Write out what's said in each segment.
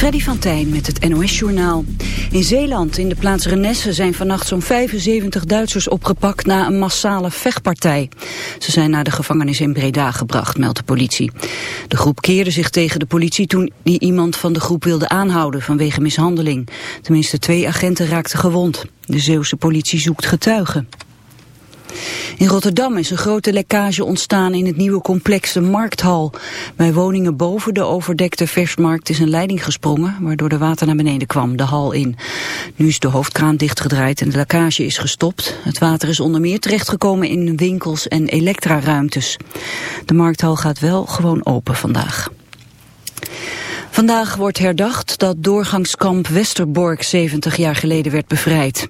Freddy van Tijn met het NOS-journaal. In Zeeland, in de plaats Renesse, zijn vannacht zo'n 75 Duitsers opgepakt na een massale vechtpartij. Ze zijn naar de gevangenis in Breda gebracht, meldt de politie. De groep keerde zich tegen de politie toen die iemand van de groep wilde aanhouden vanwege mishandeling. Tenminste twee agenten raakten gewond. De Zeeuwse politie zoekt getuigen. In Rotterdam is een grote lekkage ontstaan in het nieuwe complex de Markthal. Bij woningen boven de overdekte versmarkt is een leiding gesprongen... waardoor de water naar beneden kwam, de hal in. Nu is de hoofdkraan dichtgedraaid en de lekkage is gestopt. Het water is onder meer terechtgekomen in winkels en elektraruimtes. De Markthal gaat wel gewoon open vandaag. Vandaag wordt herdacht dat doorgangskamp Westerbork 70 jaar geleden werd bevrijd.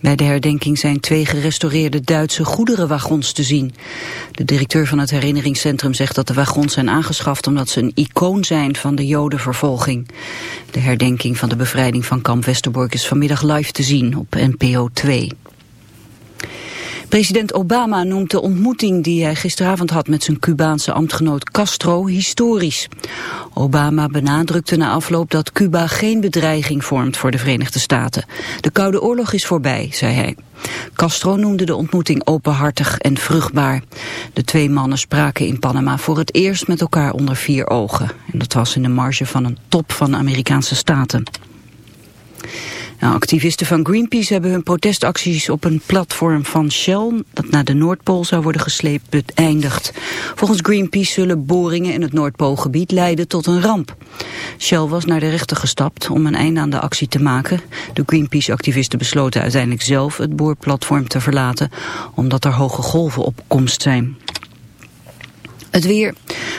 Bij de herdenking zijn twee gerestaureerde Duitse goederenwagons te zien. De directeur van het herinneringscentrum zegt dat de wagons zijn aangeschaft omdat ze een icoon zijn van de jodenvervolging. De herdenking van de bevrijding van kamp Westerbork is vanmiddag live te zien op NPO 2. President Obama noemt de ontmoeting die hij gisteravond had met zijn Cubaanse ambtgenoot Castro historisch. Obama benadrukte na afloop dat Cuba geen bedreiging vormt voor de Verenigde Staten. De Koude Oorlog is voorbij, zei hij. Castro noemde de ontmoeting openhartig en vruchtbaar. De twee mannen spraken in Panama voor het eerst met elkaar onder vier ogen. En dat was in de marge van een top van de Amerikaanse staten. Nou, activisten van Greenpeace hebben hun protestacties op een platform van Shell... dat naar de Noordpool zou worden gesleept, beëindigd. Volgens Greenpeace zullen boringen in het Noordpoolgebied leiden tot een ramp. Shell was naar de rechter gestapt om een einde aan de actie te maken. De Greenpeace-activisten besloten uiteindelijk zelf het boorplatform te verlaten... omdat er hoge golven op komst zijn. Het weer,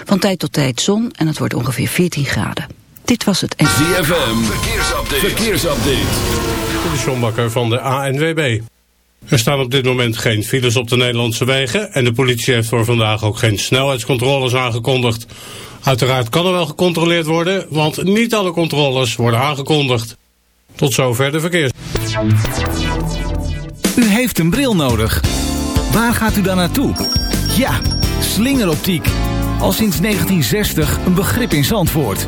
van tijd tot tijd zon en het wordt ongeveer 14 graden. Dit was het. ZFM, verkeersupdate. verkeersupdate. De Sjombakker van de ANWB. Er staan op dit moment geen files op de Nederlandse wegen... en de politie heeft voor vandaag ook geen snelheidscontroles aangekondigd. Uiteraard kan er wel gecontroleerd worden... want niet alle controles worden aangekondigd. Tot zover de verkeers. U heeft een bril nodig. Waar gaat u dan naartoe? Ja, slingeroptiek. Al sinds 1960 een begrip in Zandvoort.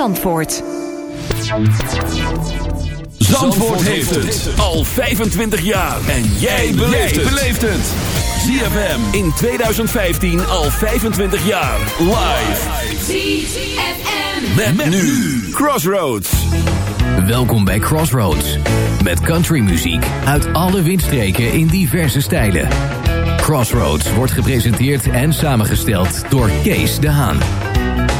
Zandvoort. Zandvoort heeft het al 25 jaar. En jij beleeft het. ZFM in 2015 al 25 jaar. Live. ZFM. Met, met nu Crossroads. Welkom bij Crossroads. Met countrymuziek uit alle windstreken in diverse stijlen. Crossroads wordt gepresenteerd en samengesteld door Kees de Haan.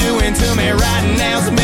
doing to me right now's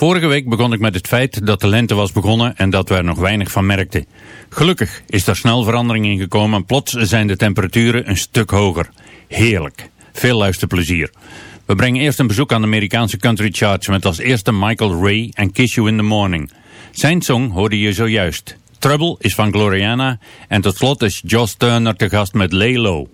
Vorige week begon ik met het feit dat de lente was begonnen en dat we er nog weinig van merkten. Gelukkig is er snel verandering in gekomen en plots zijn de temperaturen een stuk hoger. Heerlijk. Veel luisterplezier. We brengen eerst een bezoek aan de Amerikaanse country charts met als eerste Michael Ray en Kiss You in the Morning. Zijn song hoorde je zojuist. Trouble is van Gloriana en tot slot is Josh Turner te gast met Lay Low.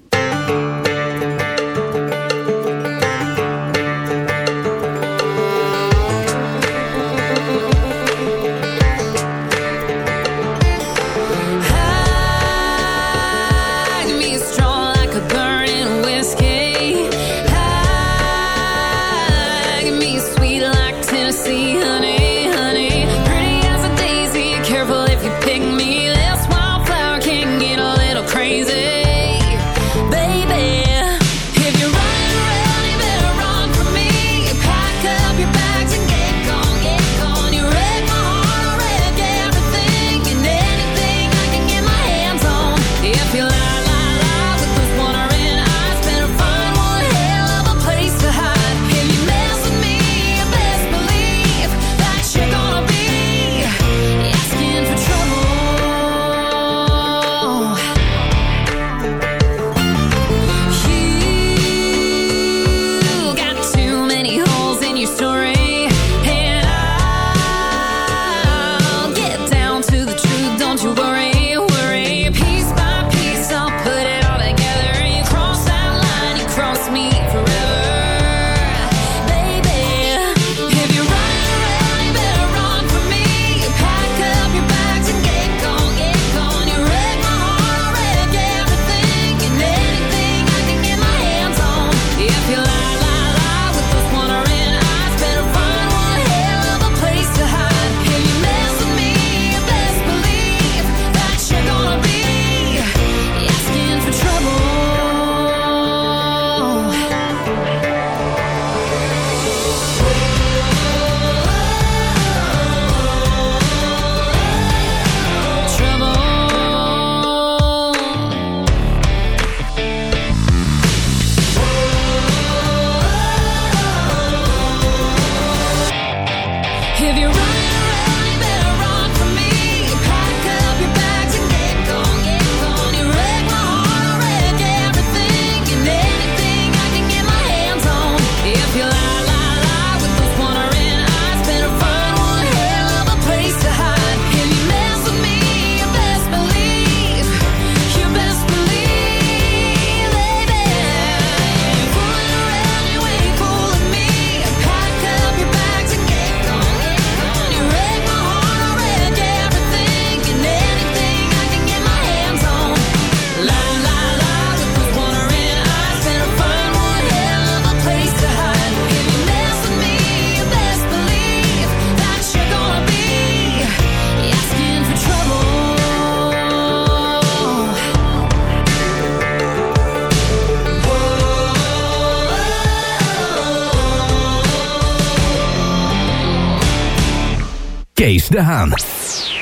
De Haan.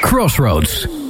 Crossroads.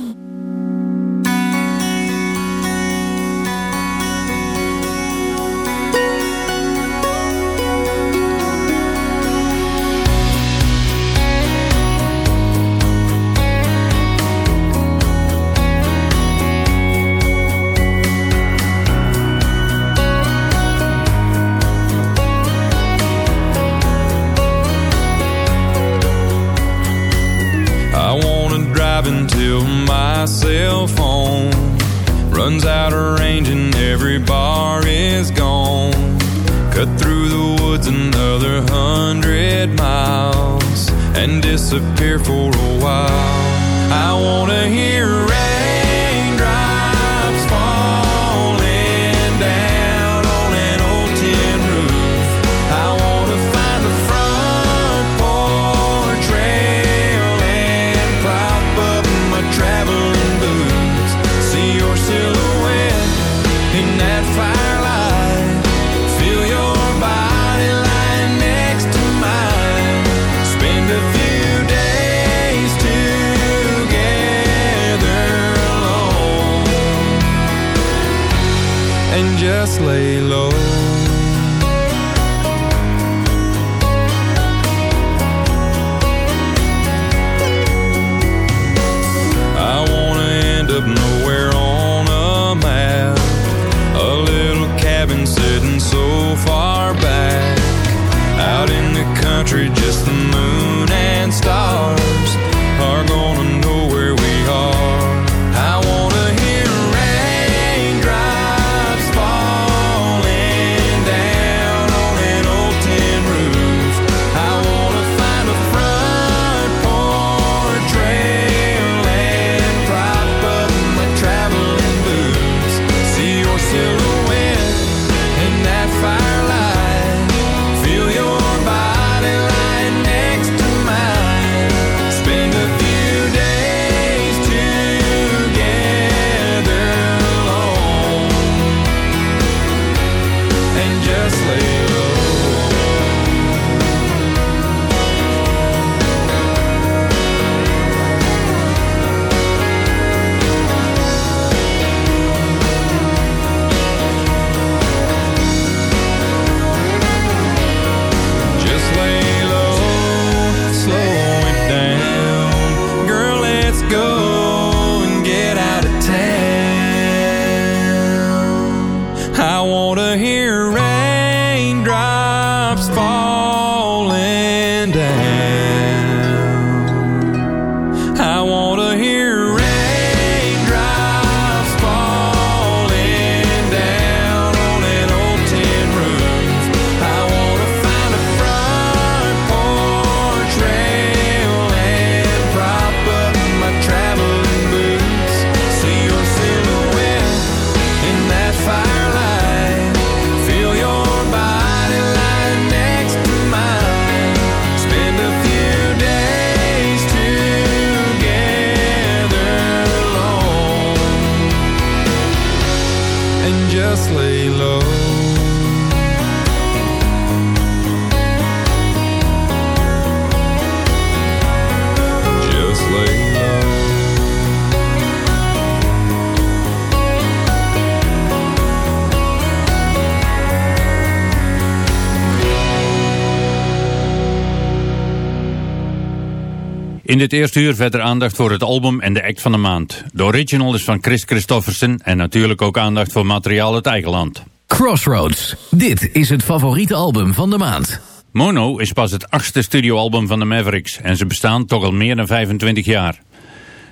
In dit eerste uur verder aandacht voor het album en de act van de maand. De original is van Chris Christofferson en natuurlijk ook aandacht voor materiaal uit eigen land. Crossroads, dit is het favoriete album van de maand. Mono is pas het achtste studioalbum van de Mavericks en ze bestaan toch al meer dan 25 jaar.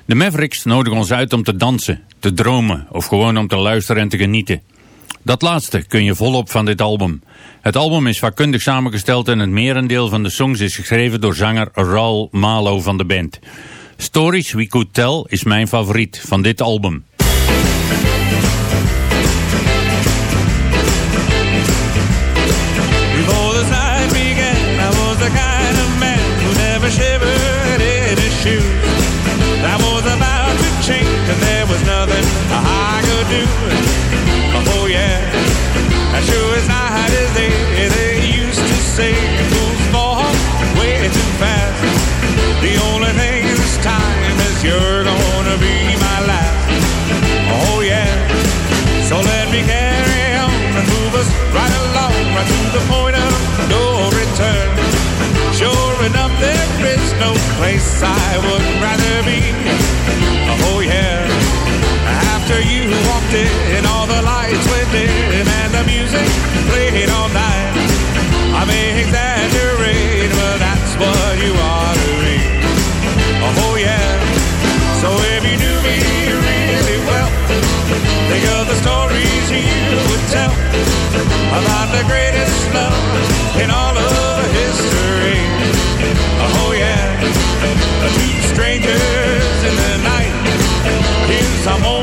De Mavericks nodigen ons uit om te dansen, te dromen of gewoon om te luisteren en te genieten. Dat laatste kun je volop van dit album. Het album is vakkundig samengesteld en het merendeel van de songs is geschreven door zanger Raul Malo van de band. Stories We Could Tell is mijn favoriet van dit album. I was about to change and there was nothing I could do. Oh yeah. After you walked in, all the lights went dim and the music played all night. I may exaggerate, but that's what you are to me. Oh yeah. So if you knew me really well, think of the stories you would tell about the greatest love in all of history. Oh yeah, two strangers in the night. Here's a moment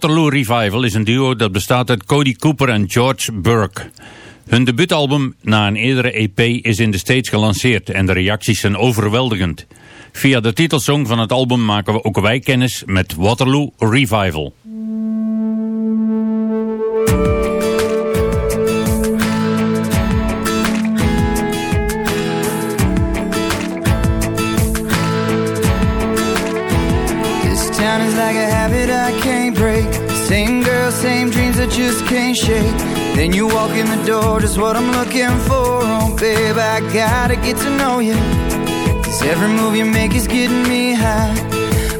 Waterloo Revival is een duo dat bestaat uit Cody Cooper en George Burke. Hun debuutalbum na een eerdere EP is in de States gelanceerd en de reacties zijn overweldigend. Via de titelsong van het album maken we ook wij kennis met Waterloo Revival. Just can't shake. Then you walk in the door, just what I'm looking for. Oh, babe, I gotta get to know you. Cause every move you make is getting me high.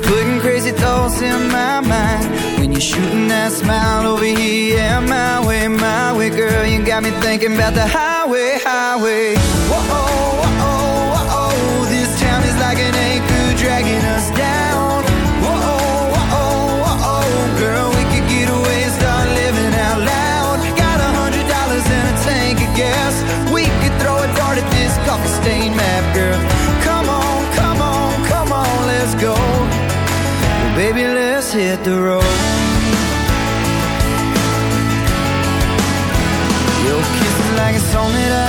Putting crazy thoughts in my mind. When you're shooting that smile over here, yeah, my way, my way, girl. You got me thinking about the highway, highway. Whoa, whoa, baby, let's hit the road. Your kiss is like a song that I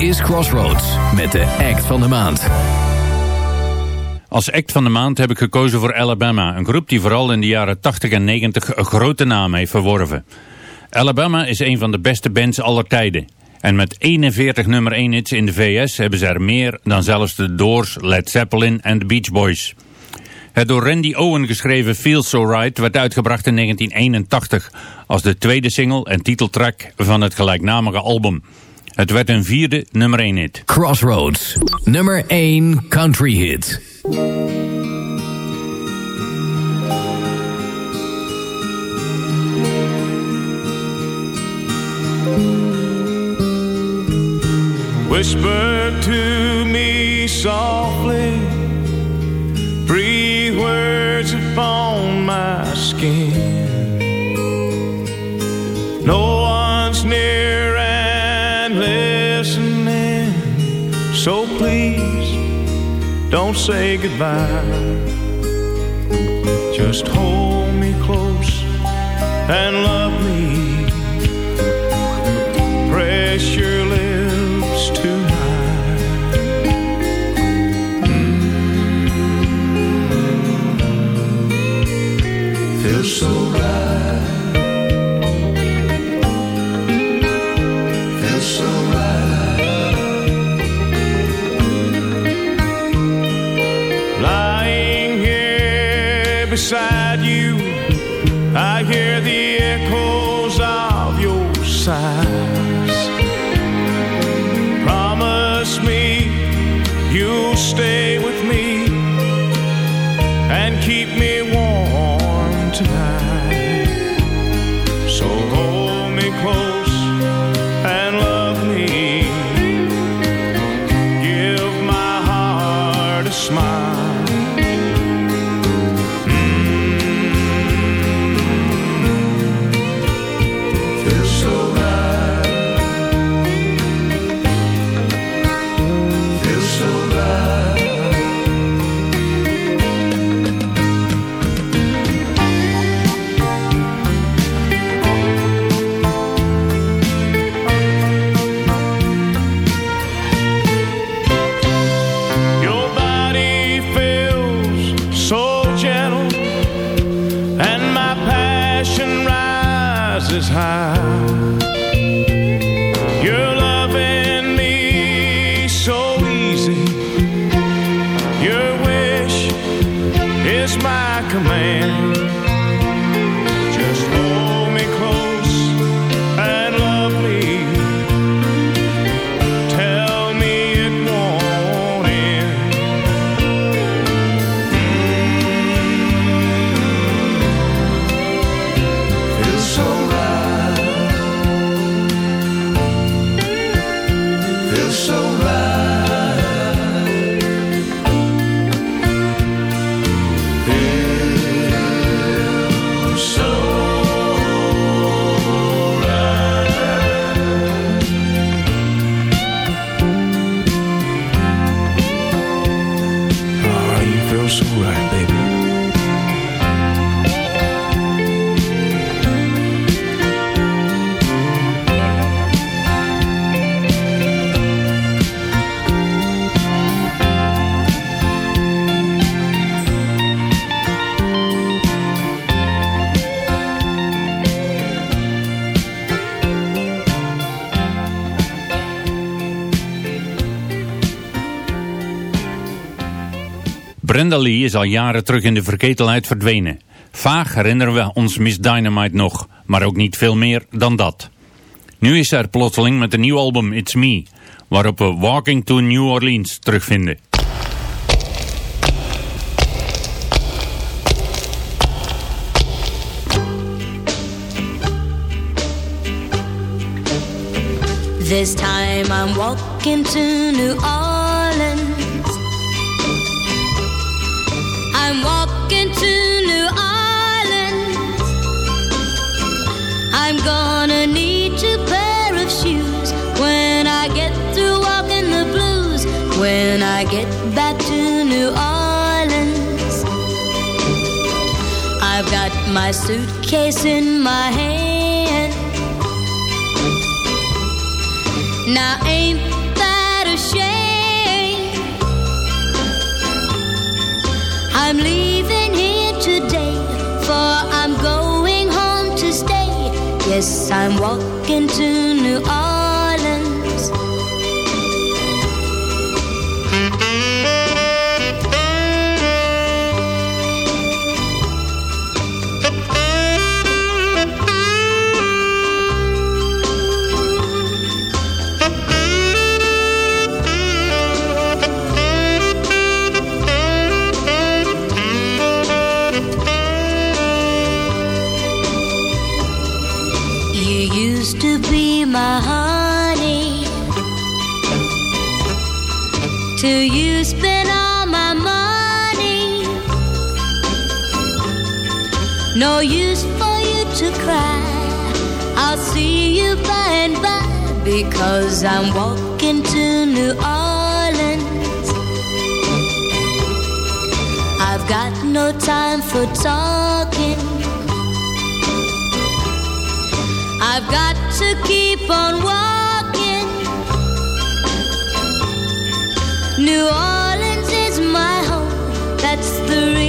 is Crossroads met de act van de maand. Als act van de maand heb ik gekozen voor Alabama, een groep die vooral in de jaren 80 en 90 een grote naam heeft verworven. Alabama is een van de beste bands aller tijden. En met 41 nummer 1 hits in de VS hebben ze er meer dan zelfs de Doors, Led Zeppelin en de Beach Boys. Het door Randy Owen geschreven Feel So Right werd uitgebracht in 1981 als de tweede single en titeltrack van het gelijknamige album. Het werd een vierde nummer 1 hit. Crossroads, nummer 1 country hit. Whisper to me softly, breathe words upon my skin. No so please don't say goodbye. Just hold me close and love me. Beside you, I hear the echoes of your sighs. So right, baby. Brenda Lee is al jaren terug in de verketelheid verdwenen. Vaag herinneren we ons Miss Dynamite nog, maar ook niet veel meer dan dat. Nu is er plotseling met een nieuw album It's Me, waarop we Walking to New Orleans terugvinden. This time I'm walking to New. I'm gonna need two pair of shoes when I get through walking the blues. When I get back to New Orleans, I've got my suitcase in my hand. Now ain't that a shame? I'm leaving Yes, I'm walking to New Orleans. I'll see you by and by because I'm walking to New Orleans. I've got no time for talking. I've got to keep on walking. New Orleans is my home. That's the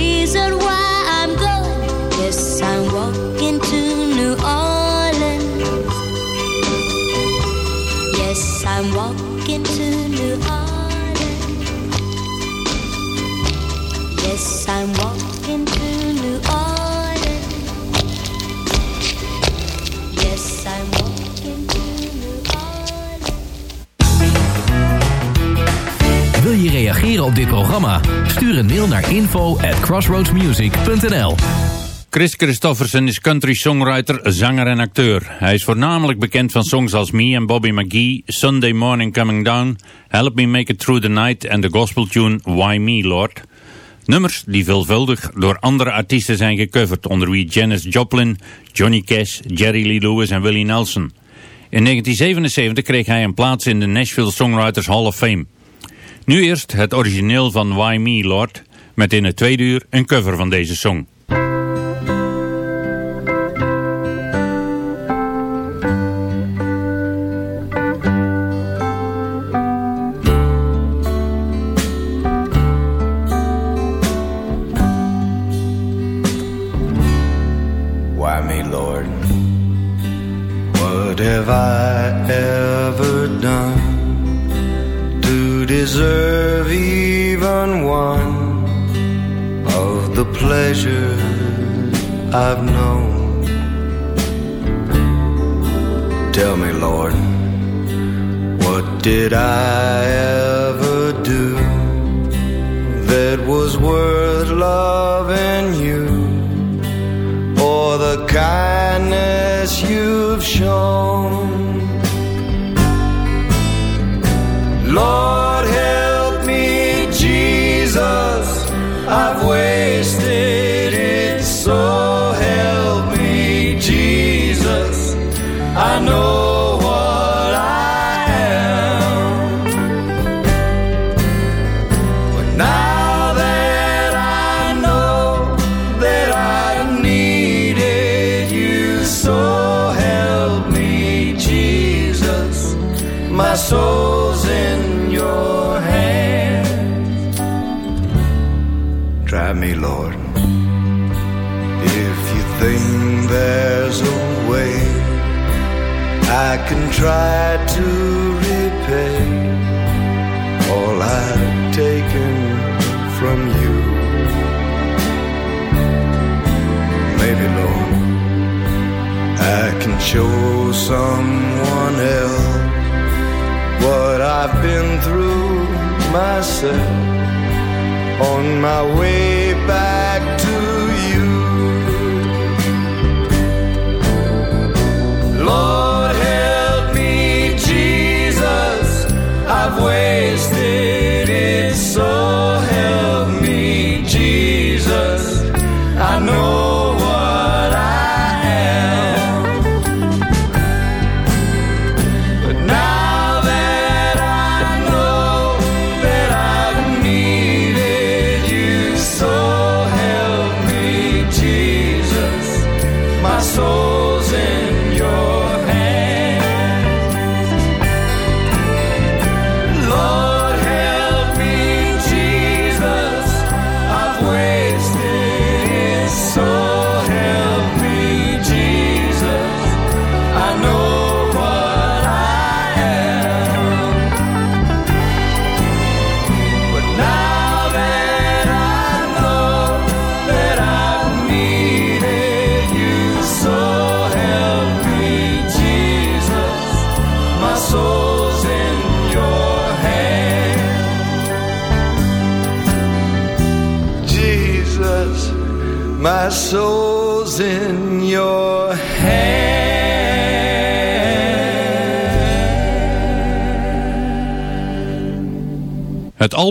op dit programma? Stuur een mail naar info at crossroadsmusic.nl Chris Christofferson is country songwriter, zanger en acteur. Hij is voornamelijk bekend van songs als Me and Bobby McGee, Sunday Morning Coming Down, Help Me Make It Through the Night en de gospeltune Why Me Lord. Nummers die veelvuldig door andere artiesten zijn gecoverd, onder wie Janis Joplin, Johnny Cash, Jerry Lee Lewis en Willie Nelson. In 1977 kreeg hij een plaats in de Nashville Songwriters Hall of Fame. Nu eerst het origineel van Why Me Lord, met in het tweede uur een cover van deze song. I've known? Tell me, Lord, what did I try to repay all I've taken from you. Maybe, Lord, I can show someone else what I've been through myself on my way back to you. Lord.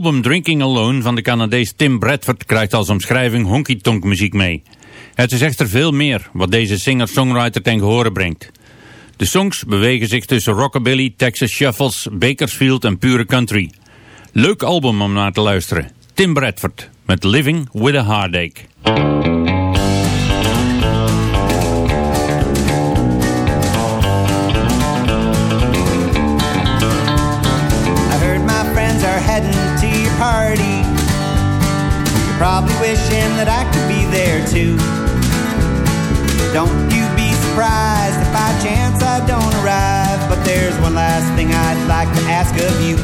Album Drinking Alone van de Canadees Tim Bradford krijgt als omschrijving honky-tonk muziek mee. Het is echter veel meer wat deze singer-songwriter ten gehore brengt. De songs bewegen zich tussen rockabilly, Texas shuffles, Bakersfield en pure country. Leuk album om naar te luisteren. Tim Bradford met Living with a Heartache. Probably wishing that I could be there too. Don't you be surprised if by chance I don't arrive. But there's one last thing I'd like to ask of you.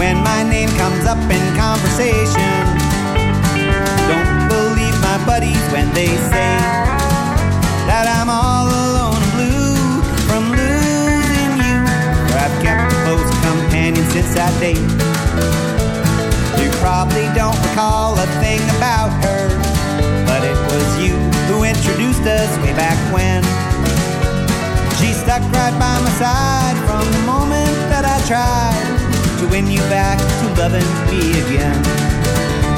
When my name comes up in conversation, don't believe my buddies when they say that I'm all alone and blue from losing you. For I've kept a close companion since that day. Probably don't recall a thing about her, but it was you who introduced us way back when. She stuck right by my side from the moment that I tried to win you back to loving me again.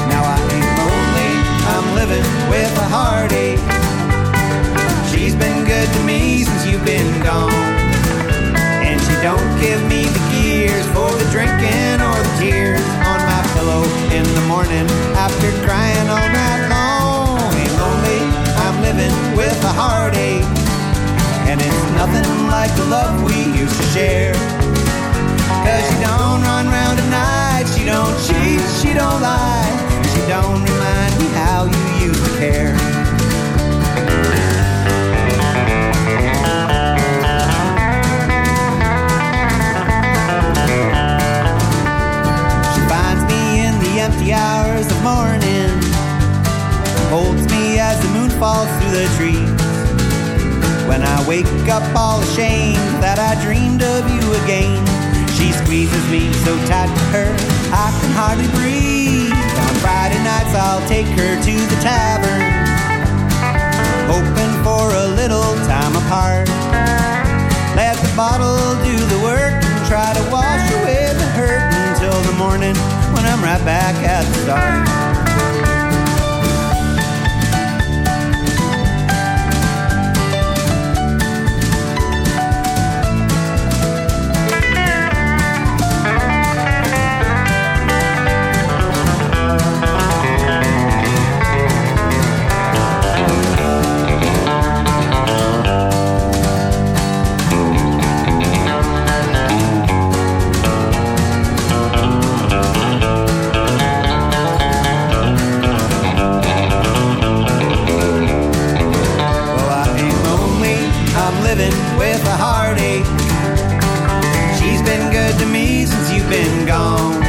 Now I ain't lonely, I'm living with a heartache. She's been good to me since you've been gone. And she don't give me the gears for the drinking or the tears pillow in the morning after crying all night long. Ain't lonely, I'm living with a heartache. And it's nothing like the love we used to share. Cause she don't run round at night, she don't cheat, she don't lie, she don't remind me how you used to care. The hours of morning, holds me as the moon falls through the trees. When I wake up all ashamed that I dreamed of you again, she squeezes me so tight to her I can hardly breathe. On Friday nights I'll take her to the tavern, hoping for a little time apart. Let the bottle do the work and try to wash away the hurt until the morning I'm right back at the start. living with a heartache. She's been good to me since you've been gone.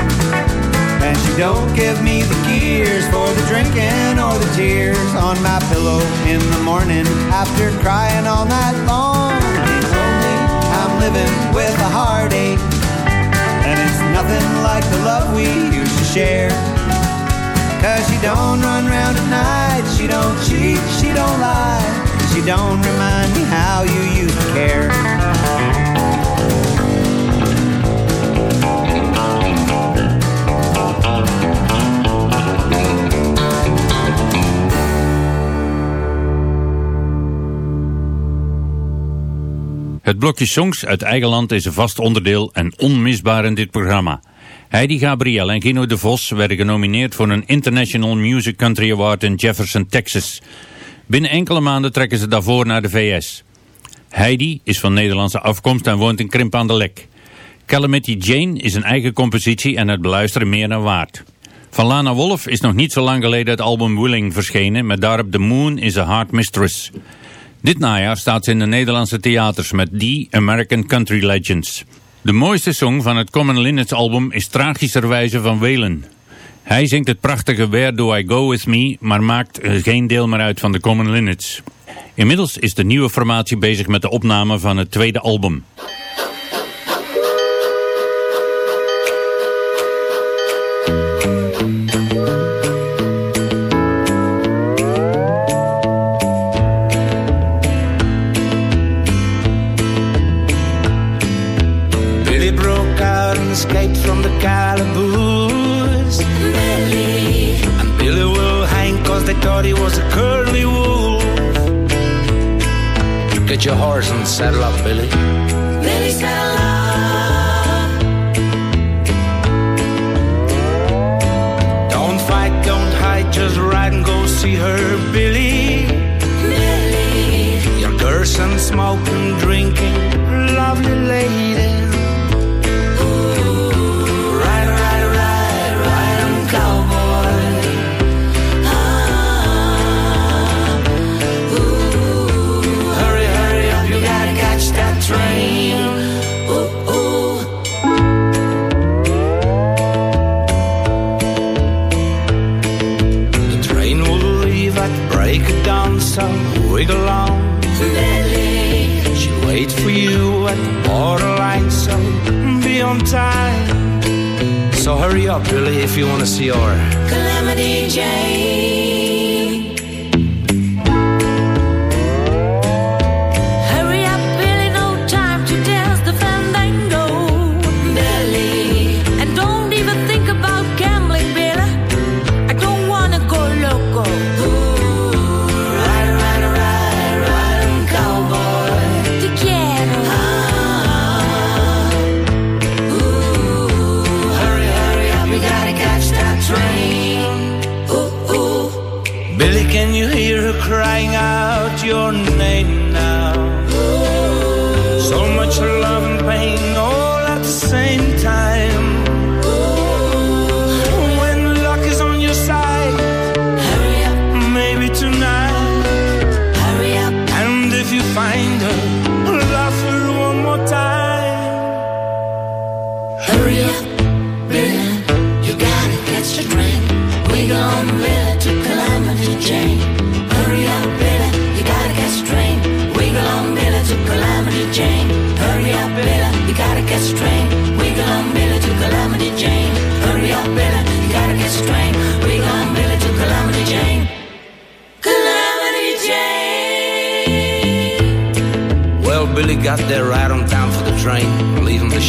And she don't give me the gears for the drinking or the tears on my pillow in the morning after crying all night long. It's only I'm living with a heartache. And it's nothing like the love we used to share. Cause she don't run round at night, she don't cheat, she don't lie. She don't remind me how you used to care. Het blokje songs uit eigen land is een vast onderdeel en onmisbaar in dit programma. Heidi Gabriel en Gino de Vos werden genomineerd voor een International Music Country Award in Jefferson, Texas. Binnen enkele maanden trekken ze daarvoor naar de VS. Heidi is van Nederlandse afkomst en woont in Krimp aan de Lek. Calamity Jane is een eigen compositie en het beluisteren meer dan waard. Van Lana Wolf is nog niet zo lang geleden het album Willing verschenen met daarop The Moon is a Heart Mistress. Dit najaar staat ze in de Nederlandse theaters met The American Country Legends. De mooiste song van het Common Linnets album is tragischerwijze van Whalen. Hij zingt het prachtige Where Do I Go With Me, maar maakt eh, geen deel meer uit van de Common Linnets. Inmiddels is de nieuwe formatie bezig met de opname van het tweede album. Get your horse and saddle up, Billy. Billy saddle up. Don't fight, don't hide, just ride and go see her, Billy. Billy. Your curse and smoke and drinking, lovely lady. Wait for you at the borderline, so be on time. So hurry up, Billy, if you wanna see our Calamity Jane.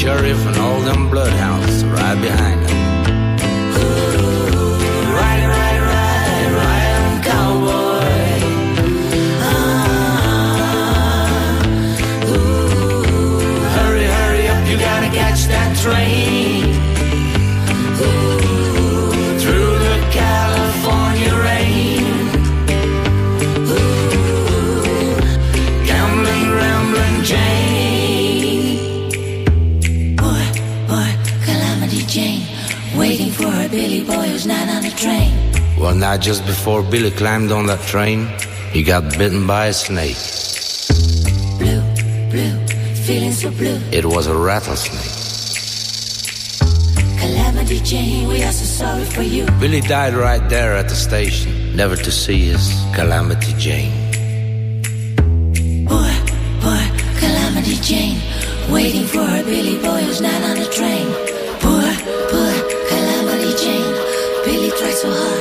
Sheriff and all Just before Billy climbed on that train, he got bitten by a snake. Blue, blue, feeling so blue. It was a rattlesnake. Calamity Jane, we are so sorry for you. Billy died right there at the station, never to see his Calamity Jane. Poor, poor Calamity Jane, waiting for her Billy boy who's not on the train. Poor, poor Calamity Jane, Billy tried so hard.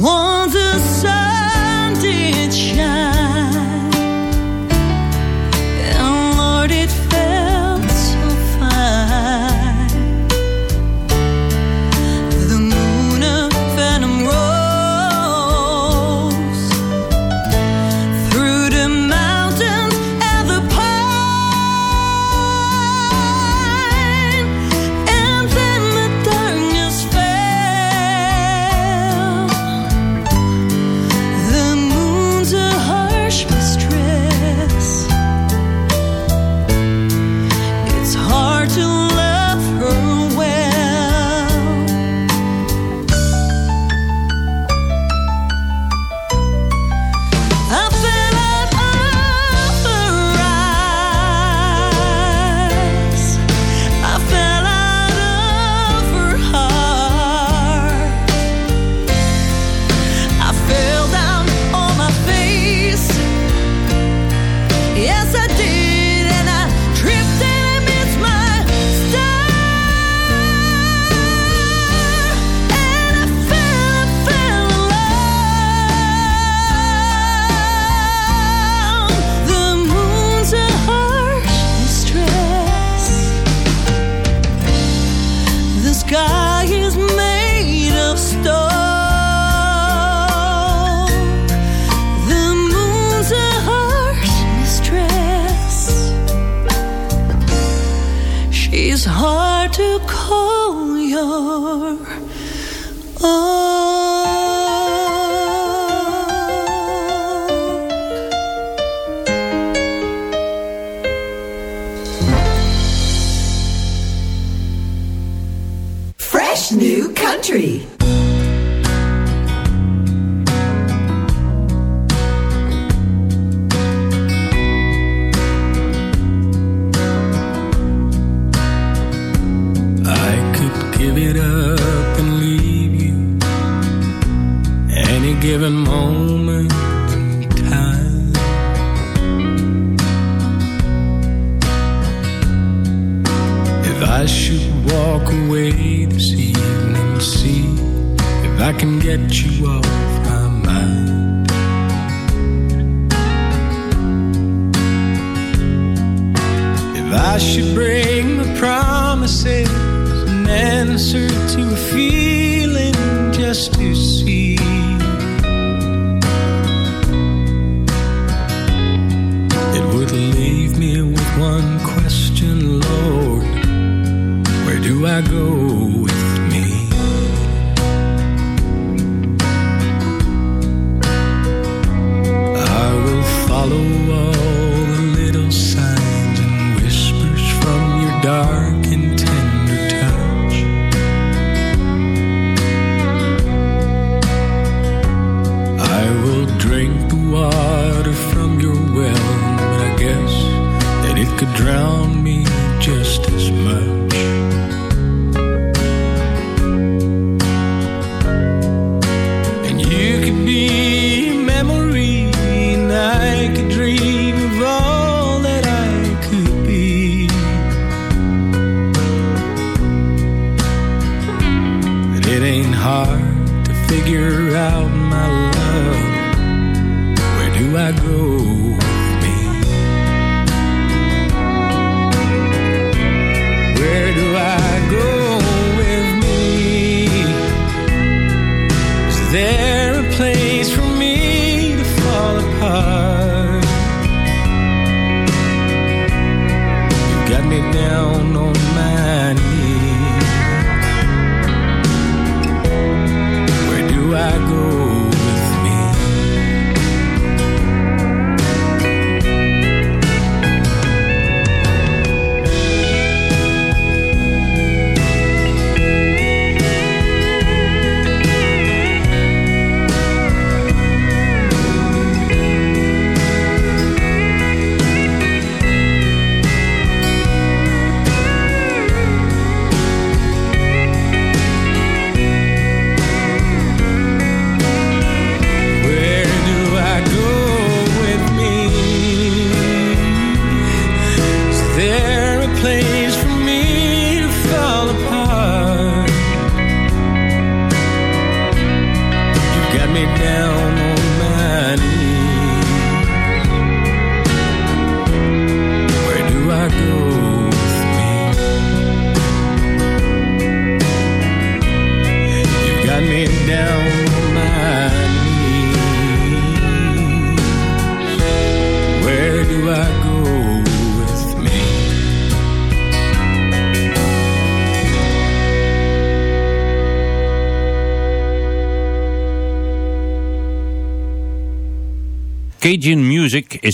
Once the sun did shine Fresh new country.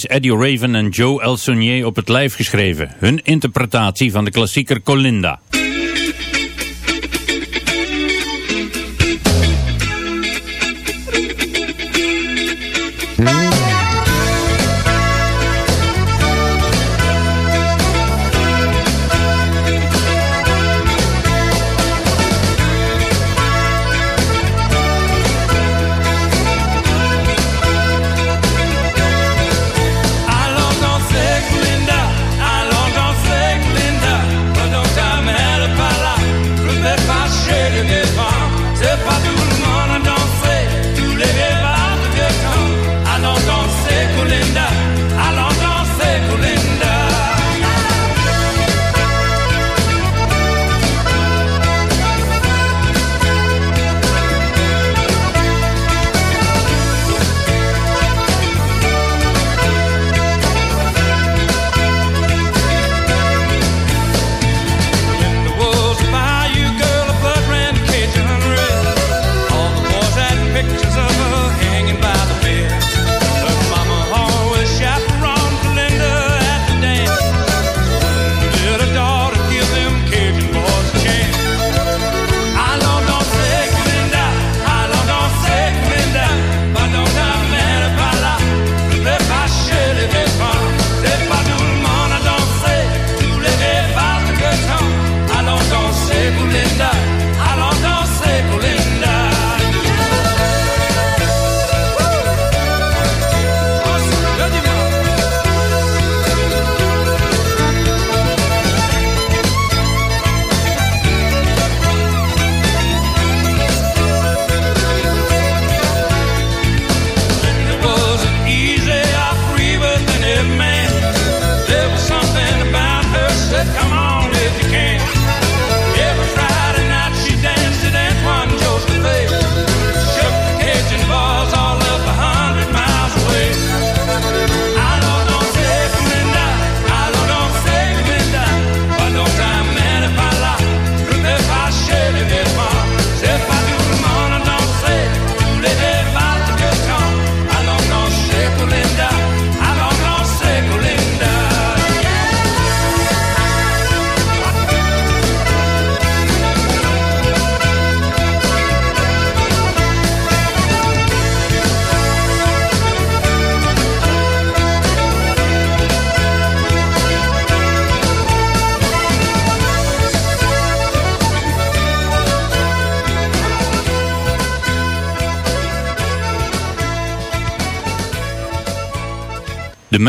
Eddie Raven en Joe Elsonier op het lijf geschreven. Hun interpretatie van de klassieker Colinda.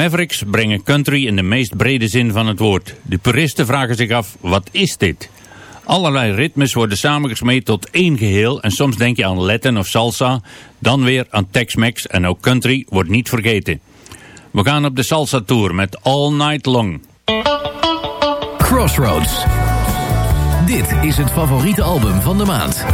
Mavericks brengen country in de meest brede zin van het woord. De puristen vragen zich af, wat is dit? Allerlei ritmes worden samengesmeed tot één geheel en soms denk je aan Latin of salsa, dan weer aan Tex-Mex en ook country wordt niet vergeten. We gaan op de salsa tour met All Night Long. Crossroads. Dit is het favoriete album van de maand.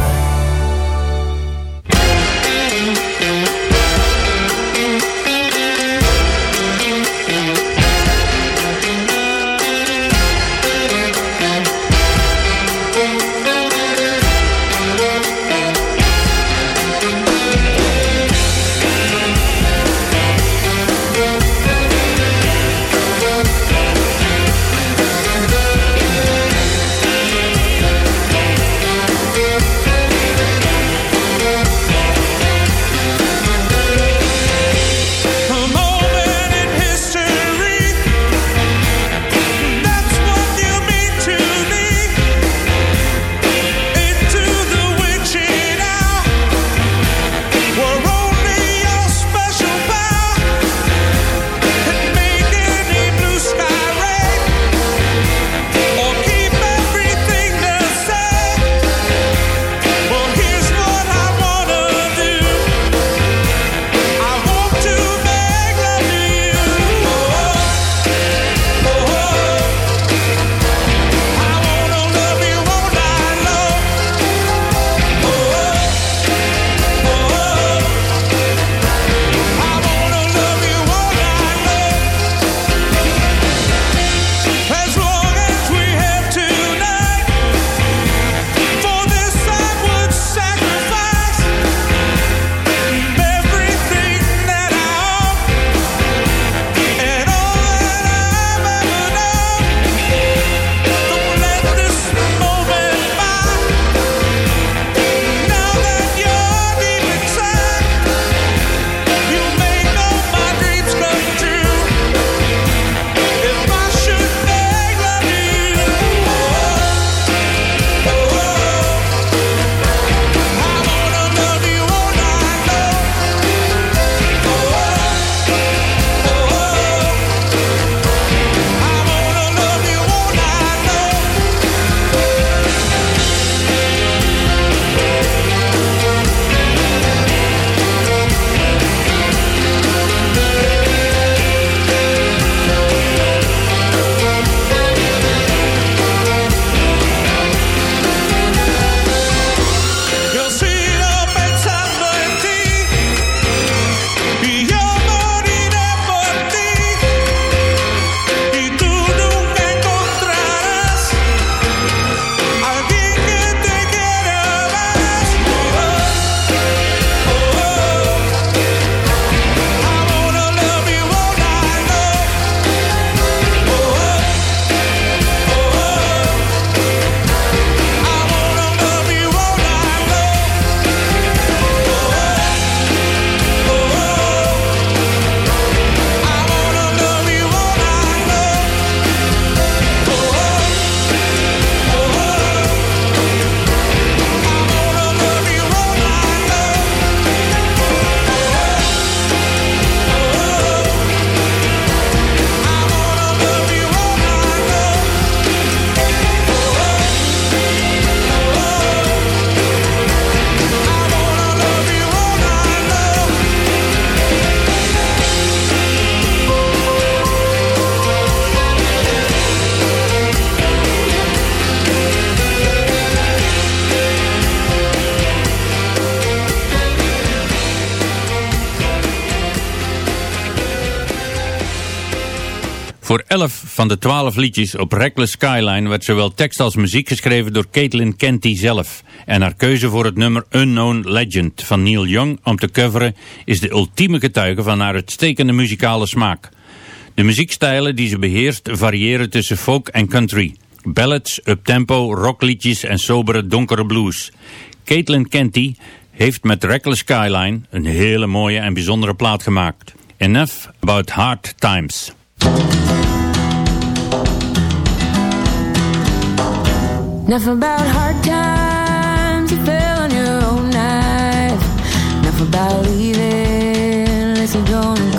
Van de 12 liedjes op Reckless Skyline werd zowel tekst als muziek geschreven door Caitlin Kenty zelf. En haar keuze voor het nummer Unknown Legend van Neil Young om te coveren is de ultieme getuige van haar uitstekende muzikale smaak. De muziekstijlen die ze beheerst variëren tussen folk en country. Ballads, uptempo, rockliedjes en sobere donkere blues. Caitlin Kenty heeft met Reckless Skyline een hele mooie en bijzondere plaat gemaakt. Enough About Hard Times. Enough about hard times you fell on your own knife. Enough about leaving unless you're gonna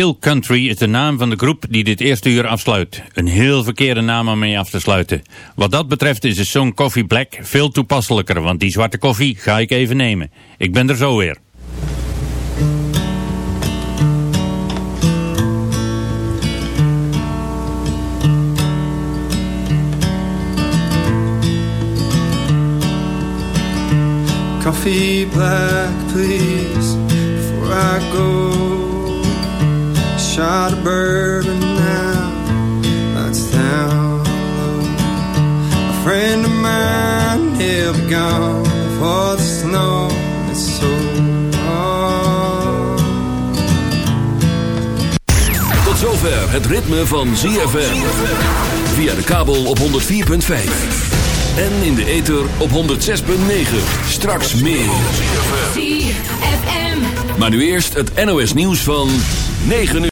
Kill Country is de naam van de groep die dit eerste uur afsluit. Een heel verkeerde naam om mee af te sluiten. Wat dat betreft is de song Coffee Black veel toepasselijker, want die zwarte koffie ga ik even nemen. Ik ben er zo weer. Coffee black, please, before I go. Shot of bourbon now, down low. A friend of mine, he'll be gone before the snow is so hard. Tot zover het ritme van ZFM. Via de kabel op 104.5. En in de ether op 106.9. Straks meer. Maar nu eerst het NOS nieuws van 9 uur.